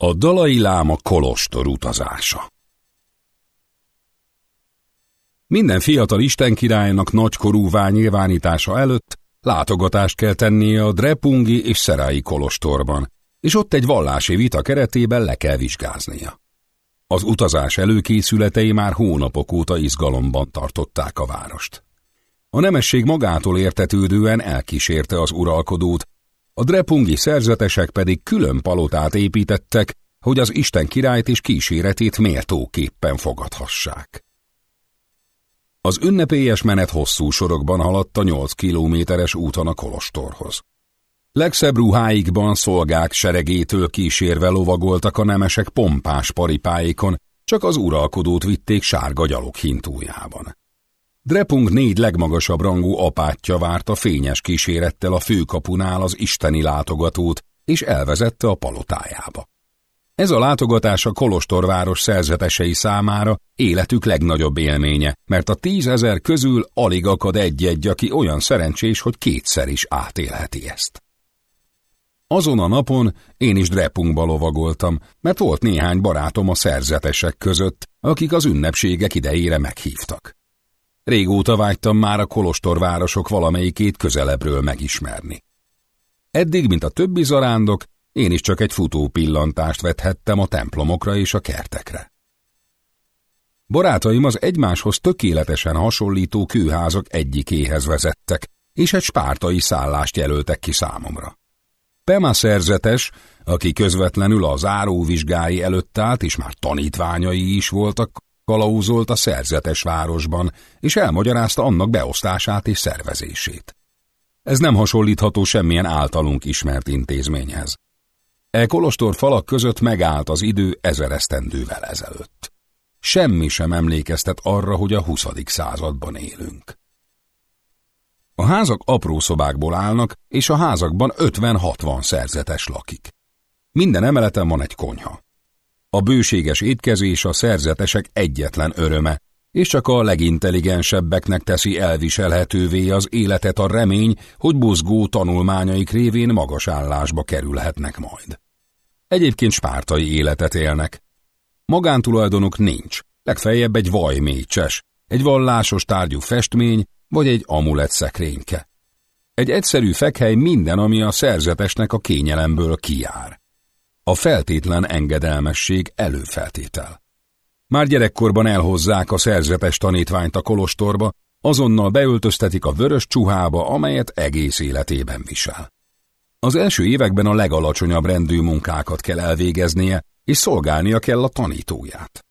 A Dalai Láma kolostor utazása Minden fiatal istenkirálynak nagykorúvá nyilvánítása előtt látogatást kell tennie a Drepungi és Szerái kolostorban, és ott egy vallási vita keretében le kell vizsgáznia. Az utazás előkészületei már hónapok óta izgalomban tartották a várost. A nemesség magától értetődően elkísérte az uralkodót, a drepungi szerzetesek pedig külön palotát építettek, hogy az Isten királyt és kíséretét méltóképpen fogadhassák. Az ünnepélyes menet hosszú sorokban haladt a nyolc kilométeres úton a kolostorhoz. Legszebb ruháikban szolgák seregétől kísérve lovagoltak a nemesek pompás paripáikon, csak az uralkodót vitték sárga gyalog. Drepung négy legmagasabb rangú apátja várta fényes kísérettel a főkapunál az isteni látogatót, és elvezette a palotájába. Ez a látogatás a Kolostorváros szerzetesei számára életük legnagyobb élménye, mert a tízezer közül alig akad egy-egy, aki olyan szerencsés, hogy kétszer is átélheti ezt. Azon a napon én is Drepungba lovagoltam, mert volt néhány barátom a szerzetesek között, akik az ünnepségek idejére meghívtak. Régóta vágytam már a kolostorvárosok valamelyikét közelebbről megismerni. Eddig, mint a többi zarándok, én is csak egy futó pillantást vethettem a templomokra és a kertekre. Barátaim az egymáshoz tökéletesen hasonlító kőházak egyikéhez vezettek, és egy spártai szállást jelöltek ki számomra. Pema szerzetes, aki közvetlenül a záróvizsgái előtt állt, és már tanítványai is voltak, kalauzolt a szerzetes városban, és elmagyarázta annak beosztását és szervezését. Ez nem hasonlítható semmilyen általunk ismert intézményhez. E kolostor falak között megállt az idő ezer esztendővel ezelőtt. Semmi sem emlékeztet arra, hogy a 20. században élünk. A házak apró szobákból állnak, és a házakban 50-60 szerzetes lakik. Minden emeleten van egy konyha. A bőséges étkezés a szerzetesek egyetlen öröme, és csak a legintelligensebbeknek teszi elviselhetővé az életet a remény, hogy buzgó tanulmányaik révén magas állásba kerülhetnek majd. Egyébként spártai életet élnek. Magántulajdonuk nincs, legfeljebb egy vajmécses, egy vallásos tárgyú festmény, vagy egy amulet szekrényke. Egy egyszerű fekhely minden, ami a szerzetesnek a kényelemből kijár. A feltétlen engedelmesség előfeltétel. Már gyerekkorban elhozzák a szerzetes tanítványt a kolostorba, azonnal beöltöztetik a vörös csuhába, amelyet egész életében visel. Az első években a legalacsonyabb rendű munkákat kell elvégeznie, és szolgálnia kell a tanítóját.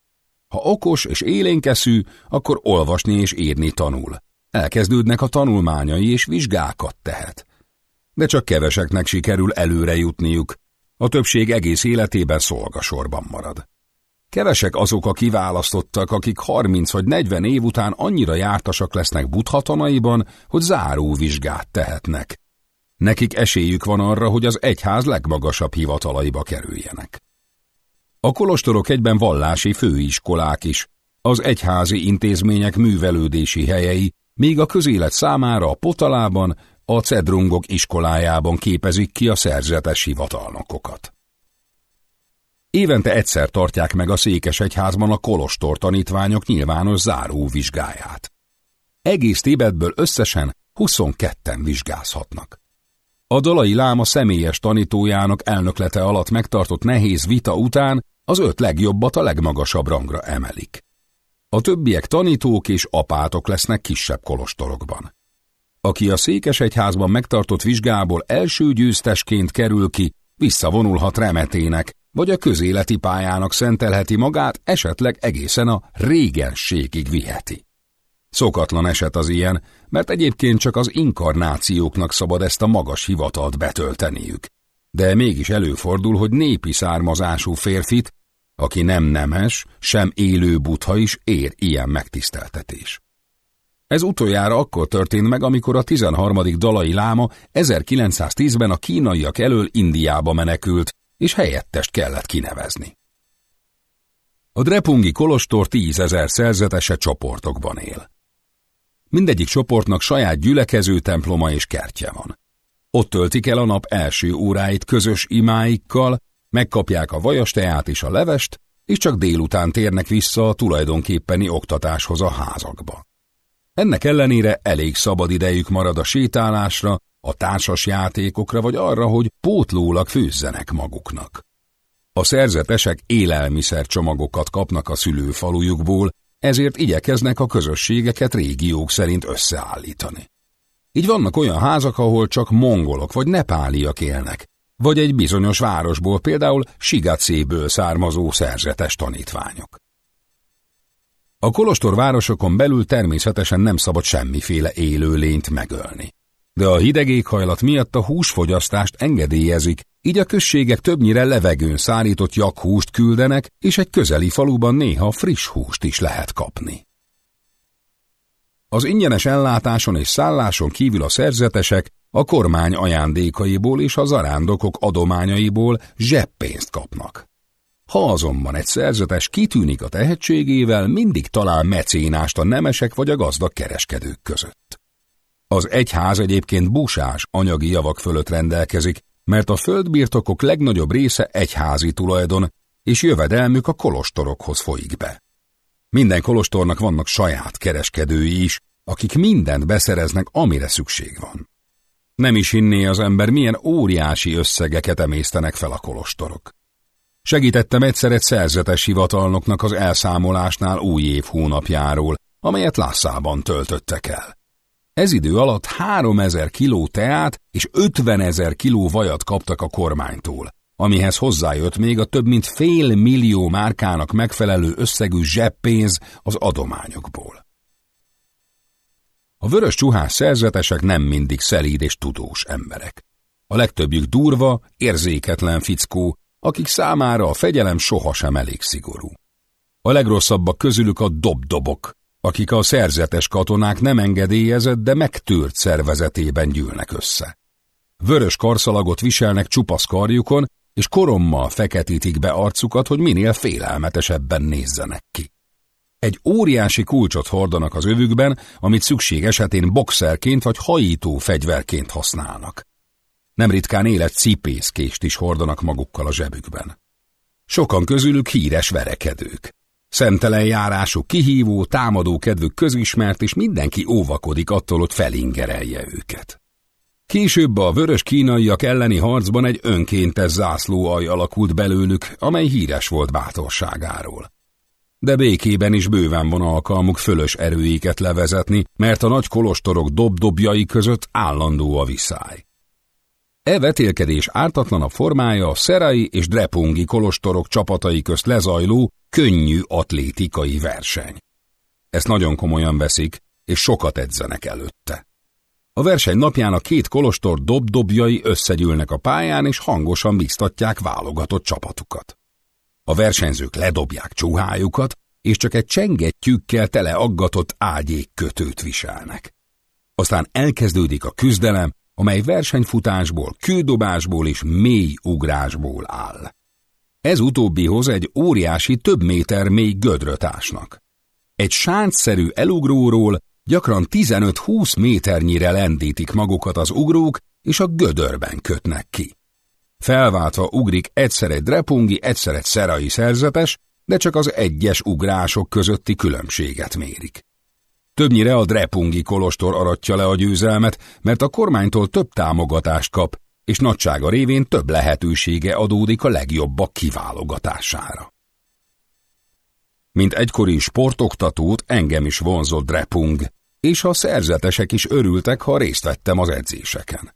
Ha okos és élénkeszű, akkor olvasni és írni tanul. Elkezdődnek a tanulmányai és vizsgákat tehet. De csak keveseknek sikerül előre jutniuk, a többség egész életében szolgasorban marad. Kevesek azok a kiválasztottak, akik 30 vagy 40 év után annyira jártasak lesznek buthatanaiban, hogy záró vizsgát tehetnek. Nekik esélyük van arra, hogy az egyház legmagasabb hivatalaiba kerüljenek. A kolostorok egyben vallási főiskolák is, az egyházi intézmények művelődési helyei, míg a közélet számára a potalában, a cedrungok iskolájában képezik ki a szerzetes hivatalnokokat. Évente egyszer tartják meg a Székesegyházban a kolostor tanítványok nyilvános záró vizsgáját. Egész Tibetből összesen 22-en vizsgázhatnak. A dalai láma személyes tanítójának elnöklete alatt megtartott nehéz vita után az öt legjobbat a legmagasabb rangra emelik. A többiek tanítók és apátok lesznek kisebb kolostorokban. Aki a Székesegyházban megtartott vizsgából első győztesként kerül ki, visszavonulhat remetének, vagy a közéleti pályának szentelheti magát, esetleg egészen a régenségig viheti. Szokatlan eset az ilyen, mert egyébként csak az inkarnációknak szabad ezt a magas hivatalt betölteniük. De mégis előfordul, hogy népi származású férfit, aki nem nemes, sem élő butha is ér ilyen megtiszteltetés. Ez utoljára akkor történt meg, amikor a 13. dalai láma 1910-ben a kínaiak elől Indiába menekült, és helyettest kellett kinevezni. A Drepungi Kolostor tízezer szerzetese csoportokban él. Mindegyik csoportnak saját gyülekező temploma és kertje van. Ott töltik el a nap első óráit közös imáikkal, megkapják a vajasteát és a levest, és csak délután térnek vissza a tulajdonképpeni oktatáshoz a házakba. Ennek ellenére elég szabad idejük marad a sétálásra, a társas játékokra vagy arra, hogy pótlólag főzzenek maguknak. A szerzetesek élelmiszer csomagokat kapnak a szülőfalujukból, ezért igyekeznek a közösségeket régiók szerint összeállítani. Így vannak olyan házak, ahol csak mongolok vagy nepáliak élnek, vagy egy bizonyos városból, például Sigacéből származó szerzetes tanítványok. A kolostor városokon belül természetesen nem szabad semmiféle élőlényt megölni. De a hideg éghajlat miatt a húsfogyasztást engedélyezik, így a községek többnyire levegőn szárított jakhúst küldenek, és egy közeli faluban néha friss húst is lehet kapni. Az ingyenes ellátáson és szálláson kívül a szerzetesek a kormány ajándékaiból és a zarándokok adományaiból zseppénzt kapnak. Ha azonban egy szerzetes kitűnik a tehetségével, mindig talál mecénást a nemesek vagy a gazdag kereskedők között. Az egyház egyébként busás anyagi javak fölött rendelkezik, mert a földbirtokok legnagyobb része egyházi tulajdon, és jövedelmük a kolostorokhoz folyik be. Minden kolostornak vannak saját kereskedői is, akik mindent beszereznek, amire szükség van. Nem is hinné az ember, milyen óriási összegeket emésztenek fel a kolostorok. Segítettem egyszer egy szerzetes hivatalnoknak az elszámolásnál új év hónapjáról, amelyet Lászában töltöttek el. Ez idő alatt 3000 kiló teát és 50 ezer kiló vajat kaptak a kormánytól, amihez hozzájött még a több mint fél millió márkának megfelelő összegű zseppénz az adományokból. A vörös csuhás szerzetesek nem mindig szelíd és tudós emberek. A legtöbbjük durva, érzéketlen fickó, akik számára a fegyelem sohasem elég szigorú. A legrosszabbak közülük a dobdobok, akik a szerzetes katonák nem engedélyezett, de megtűrt szervezetében gyűlnek össze. Vörös karszalagot viselnek csupasz karjukon, és korommal feketítik be arcukat, hogy minél félelmetesebben nézzenek ki. Egy óriási kulcsot hordanak az övükben, amit szükség esetén boxerként vagy hajító fegyverként használnak. Nem ritkán élet cipészkést is hordanak magukkal a zsebükben. Sokan közülük híres verekedők. Szemtelen járású, kihívó, támadó kedvük közismert, és mindenki óvakodik attól, hogy felingerelje őket. Később a vörös kínaiak elleni harcban egy önkéntes zászlóaj alakult belőlük, amely híres volt bátorságáról. De békében is bőven van alkalmuk fölös erőiket levezetni, mert a nagy kolostorok dobdobjai között állandó a viszály. E vetélkedés ártatlanabb formája a Szerai és Drepungi kolostorok csapatai közt lezajló, könnyű atlétikai verseny. Ezt nagyon komolyan veszik, és sokat edzenek előtte. A verseny napján a két kolostor dobdobjai összegyűlnek a pályán, és hangosan biztatják válogatott csapatukat. A versenyzők ledobják csuhájukat, és csak egy csengettyűkkel tele aggatott ágyék kötőt viselnek. Aztán elkezdődik a küzdelem, amely versenyfutásból, kődobásból és mély ugrásból áll. Ez utóbbihoz egy óriási több méter mély gödröt ásnak. Egy sáncszerű elugróról gyakran 15-20 méternyire lendítik magukat az ugrók, és a gödörben kötnek ki. Felváltva ugrik egyszer egy drepungi, egyszer egy szerai szerzetes, de csak az egyes ugrások közötti különbséget mérik. Többnyire a Drepungi kolostor aratja le a győzelmet, mert a kormánytól több támogatást kap, és nagysága révén több lehetősége adódik a legjobbak kiválogatására. Mint egykori sportoktatót engem is vonzott Drepung, és a szerzetesek is örültek, ha részt vettem az edzéseken.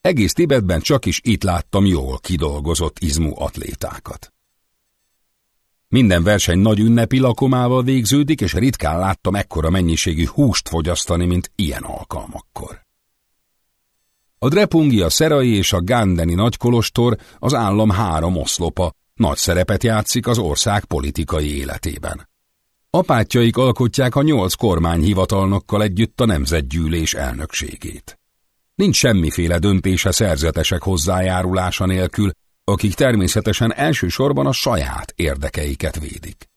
Egész Tibetben csak is itt láttam jól kidolgozott izmú atlétákat. Minden verseny nagy ünnepi lakomával végződik, és ritkán láttam ekkora mennyiségű húst fogyasztani, mint ilyen alkalmakkor. A Drepungi, a Szerai és a Gandeni nagykolostor az állam három oszlopa, nagy szerepet játszik az ország politikai életében. Apátjaik alkotják a nyolc kormányhivatalnokkal együtt a nemzetgyűlés elnökségét. Nincs semmiféle döntése szerzetesek hozzájárulása nélkül, akik természetesen elsősorban a saját érdekeiket védik.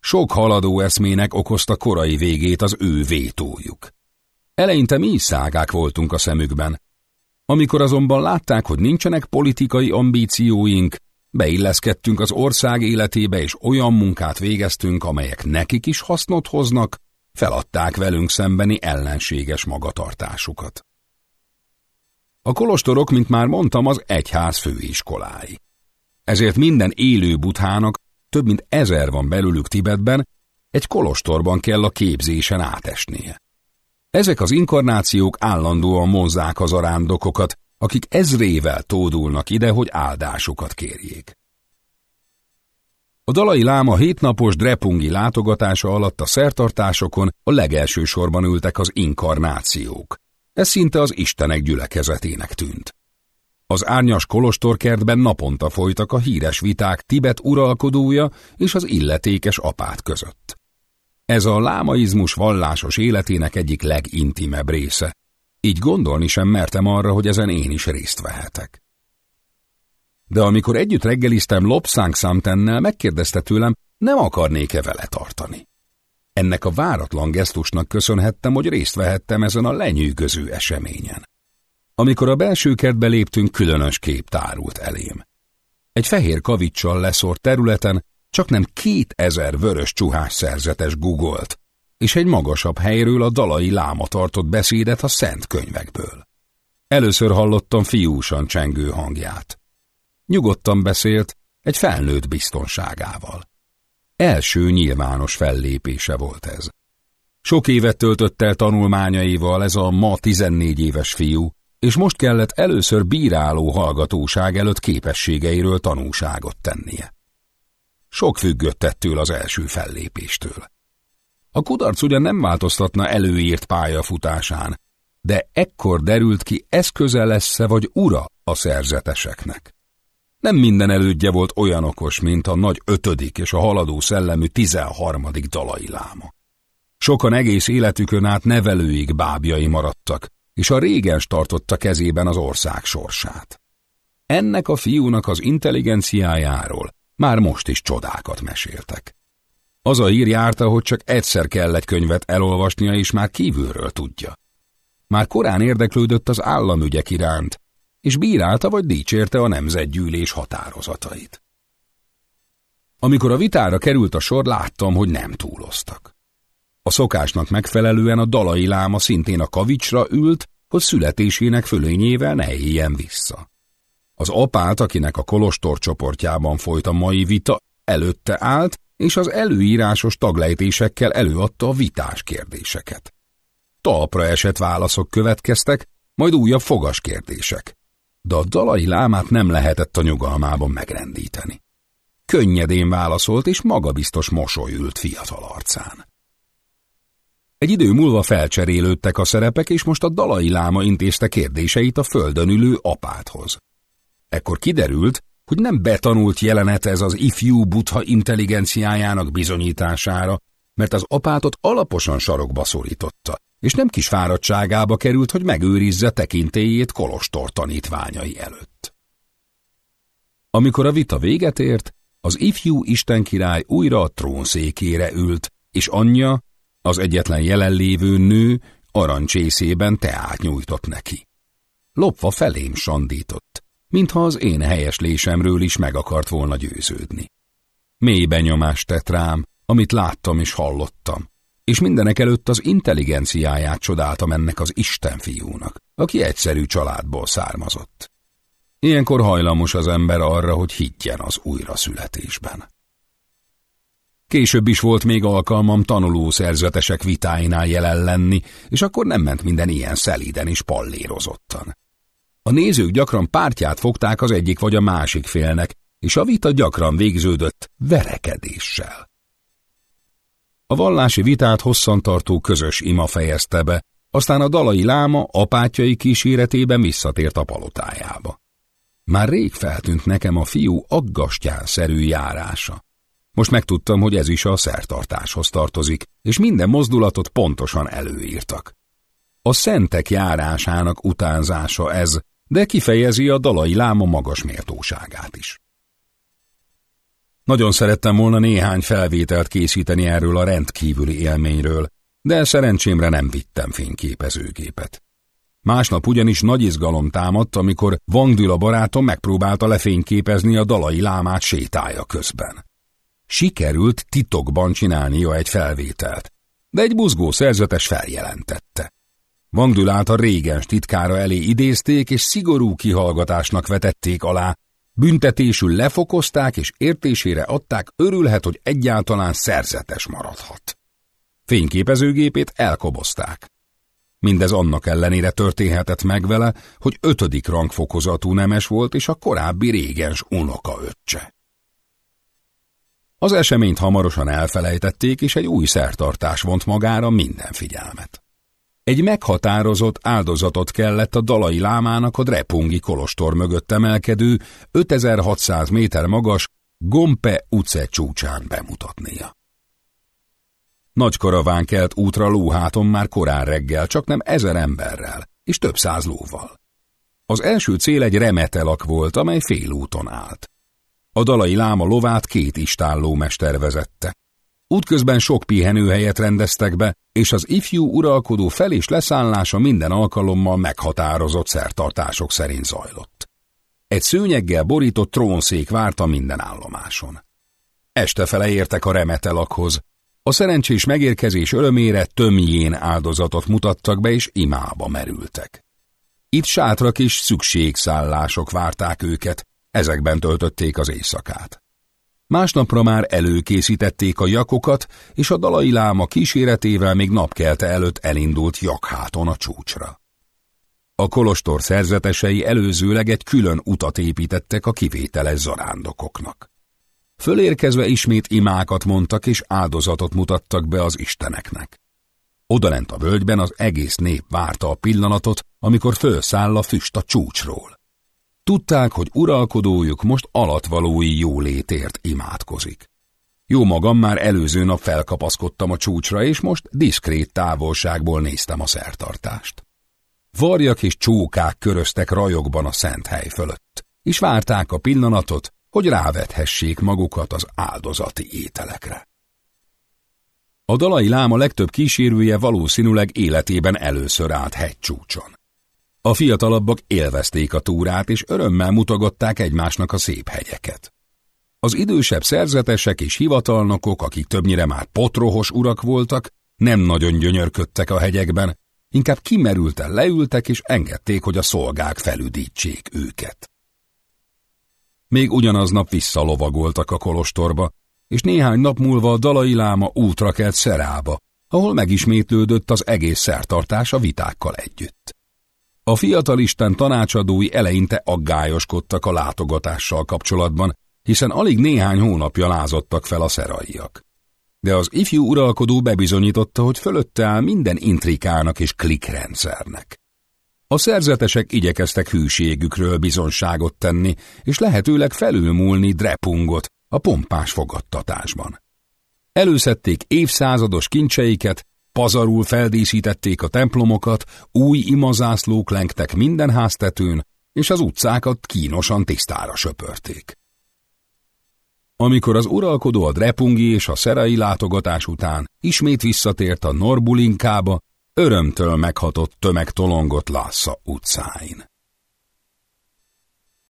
Sok haladó eszmének okozta korai végét az ő vétójuk. Eleinte mi is szágák voltunk a szemükben. Amikor azonban látták, hogy nincsenek politikai ambícióink, beilleszkedtünk az ország életébe, és olyan munkát végeztünk, amelyek nekik is hasznot hoznak, feladták velünk szembeni ellenséges magatartásukat. A kolostorok, mint már mondtam, az egyház főiskolái. Ezért minden élő buthának, több mint ezer van belőlük Tibetben, egy kolostorban kell a képzésen átesnie. Ezek az inkarnációk állandóan mozzák az arándokokat, akik ezrével tódulnak ide, hogy áldásukat kérjék. A dalai láma hétnapos drepungi látogatása alatt a szertartásokon a legelső sorban ültek az inkarnációk. Ez szinte az istenek gyülekezetének tűnt. Az árnyas kolostorkertben naponta folytak a híres viták Tibet uralkodója és az illetékes apát között. Ez a lámaizmus vallásos életének egyik legintimebb része, így gondolni sem mertem arra, hogy ezen én is részt vehetek. De amikor együtt reggeliztem Lopszánk Számtennel, megkérdezte tőlem, nem akarnék-e vele tartani. Ennek a váratlan gesztusnak köszönhettem, hogy részt vehettem ezen a lenyűgöző eseményen. Amikor a belső kertbe léptünk, különös kép tárult elém. Egy fehér kavicsal leszórt területen csak nem kétezer vörös csuhás szerzetes gugolt, és egy magasabb helyről a dalai láma tartott beszédet a szent könyvekből. Először hallottam fiúsan csengő hangját. Nyugodtan beszélt, egy felnőtt biztonságával. Első nyilvános fellépése volt ez. Sok évet töltött el tanulmányaival ez a ma 14 éves fiú, és most kellett először bíráló hallgatóság előtt képességeiről tanúságot tennie. Sok függött ettől az első fellépéstől. A kudarc ugyan nem változtatna előírt pályafutásán, de ekkor derült ki, eszköze lesz-e vagy ura a szerzeteseknek. Nem minden elődje volt olyan okos, mint a nagy ötödik és a haladó szellemű tizenharmadik dalai láma. Sokan egész életükön át nevelőig bábjai maradtak, és a régens tartotta kezében az ország sorsát. Ennek a fiúnak az intelligenciájáról már most is csodákat meséltek. Az a hír járta, hogy csak egyszer kell egy könyvet elolvasnia, és már kívülről tudja. Már korán érdeklődött az államügyek iránt, és bírálta vagy dicsérte a nemzetgyűlés határozatait. Amikor a vitára került a sor, láttam, hogy nem túloztak. A szokásnak megfelelően a dalai láma szintén a kavicsra ült, hogy születésének fölényével ne éljen vissza. Az apát, akinek a kolostor csoportjában folyt a mai vita, előtte állt, és az előírásos taglejtésekkel előadta a vitás kérdéseket. Talpra esett válaszok következtek, majd újabb fogas kérdések. De a dalai lámát nem lehetett a nyugalmában megrendíteni. Könnyedén válaszolt, és magabiztos mosoly ült fiatal arcán. Egy idő múlva felcserélődtek a szerepek, és most a dalai láma intézte kérdéseit a földön ülő apáthoz. Ekkor kiderült, hogy nem betanult jelenet ez az ifjú butha intelligenciájának bizonyítására, mert az apátot alaposan sarokba szorította, és nem kis fáradtságába került, hogy megőrizze tekintélyét Kolostor tanítványai előtt. Amikor a vita véget ért, az ifjú istenkirály újra a trónszékére ült, és anyja, az egyetlen jelenlévő nő arancsészében teát nyújtott neki. Lopva felém sandított, mintha az én helyeslésemről is meg akart volna győződni. Mély benyomást tett rám, amit láttam és hallottam, és mindenek előtt az intelligenciáját csodáltam ennek az Isten fiúnak, aki egyszerű családból származott. Ilyenkor hajlamos az ember arra, hogy higgyen az újraszületésben. Később is volt még alkalmam tanuló szerzetesek vitáinál jelen lenni, és akkor nem ment minden ilyen szelíden és pallérozottan. A nézők gyakran pártját fogták az egyik vagy a másik félnek, és a vita gyakran végződött verekedéssel. A vallási vitát hosszantartó közös ima fejezte be, aztán a dalai láma apátjai kíséretében visszatért a palotájába. Már rég feltűnt nekem a fiú aggastyán-szerű járása. Most megtudtam, hogy ez is a szertartáshoz tartozik, és minden mozdulatot pontosan előírtak. A szentek járásának utánzása ez, de kifejezi a dalai láma magas méltóságát is. Nagyon szerettem volna néhány felvételt készíteni erről a rendkívüli élményről, de szerencsémre nem vittem fényképezőgépet. Másnap ugyanis nagy izgalom támadt, amikor Vangdüla barátom megpróbálta lefényképezni a dalai lámát sétája közben. Sikerült titokban csinálnia egy felvételt, de egy buzgó szerzetes feljelentette. Vangdülát a régens titkára elé idézték, és szigorú kihallgatásnak vetették alá, büntetésül lefokozták, és értésére adták, örülhet, hogy egyáltalán szerzetes maradhat. Fényképezőgépét elkobozták. Mindez annak ellenére történhetett meg vele, hogy ötödik rangfokozatú nemes volt, és a korábbi régens unoka öccse. Az eseményt hamarosan elfelejtették, és egy új szertartás vont magára minden figyelmet. Egy meghatározott áldozatot kellett a dalai lámának a Drepungi kolostor mögött emelkedő, 5600 méter magas Gompe utce csúcsán bemutatnia. Nagy karaván kelt útra lóháton már korán reggel, csak nem ezer emberrel, és több száz lóval. Az első cél egy remetelak volt, amely félúton állt. A dalai láma lovát két istállómester vezette. Útközben sok pihenőhelyet rendeztek be, és az ifjú uralkodó fel- és leszállása minden alkalommal meghatározott szertartások szerint zajlott. Egy szőnyeggel borított trónszék várta minden állomáson. Este fele értek a remetelakhoz. A szerencsés megérkezés örömére tömjén áldozatot mutattak be, és imába merültek. Itt sátrak és szükségszállások várták őket, ezekben töltötték az éjszakát. Másnapra már előkészítették a jakokat, és a dalai láma kíséretével még napkelte előtt elindult jakháton a csúcsra. A kolostor szerzetesei előzőleg egy külön utat építettek a kivételes zarándokoknak. Fölérkezve ismét imákat mondtak és áldozatot mutattak be az isteneknek. Odalent a völgyben az egész nép várta a pillanatot, amikor fölszáll a füst a csúcsról. Tudták, hogy uralkodójuk most alatvalói jólétért imádkozik. Jó magam már előző nap felkapaszkodtam a csúcsra, és most diszkrét távolságból néztem a szertartást. Varjak és csókák köröztek rajokban a szent hely fölött, és várták a pillanatot, hogy rávethessék magukat az áldozati ételekre. A dalai láma legtöbb kísérője valószínűleg életében először állt hegycsúcson. A fiatalabbak élvezték a túrát, és örömmel mutogatták egymásnak a szép hegyeket. Az idősebb szerzetesek és hivatalnokok, akik többnyire már potrohos urak voltak, nem nagyon gyönyörködtek a hegyekben, inkább kimerülten leültek és engedték, hogy a szolgák felüdítsék őket. Még ugyanaznap visszalovagoltak a kolostorba, és néhány nap múlva a dalai láma útra kelt Szerába, ahol megismétlődött az egész szertartás a vitákkal együtt. A fiatalisten tanácsadói eleinte aggályoskodtak a látogatással kapcsolatban, hiszen alig néhány hónapja lázadtak fel a szeraiak. De az ifjú uralkodó bebizonyította, hogy fölötte áll minden intrikának és klikrendszernek. A szerzetesek igyekeztek hűségükről bizonságot tenni, és lehetőleg felülmúlni Drepungot a pompás fogadtatásban. Előszedték évszázados kincseiket, Pazarul feldíszítették a templomokat, új imazászlók lengtek minden háztetőn, és az utcákat kínosan tisztára söpörték. Amikor az uralkodó a Drepungi és a szerai látogatás után ismét visszatért a Norbulinkába, örömtől meghatott tömeg tolongott Lassa utcáin.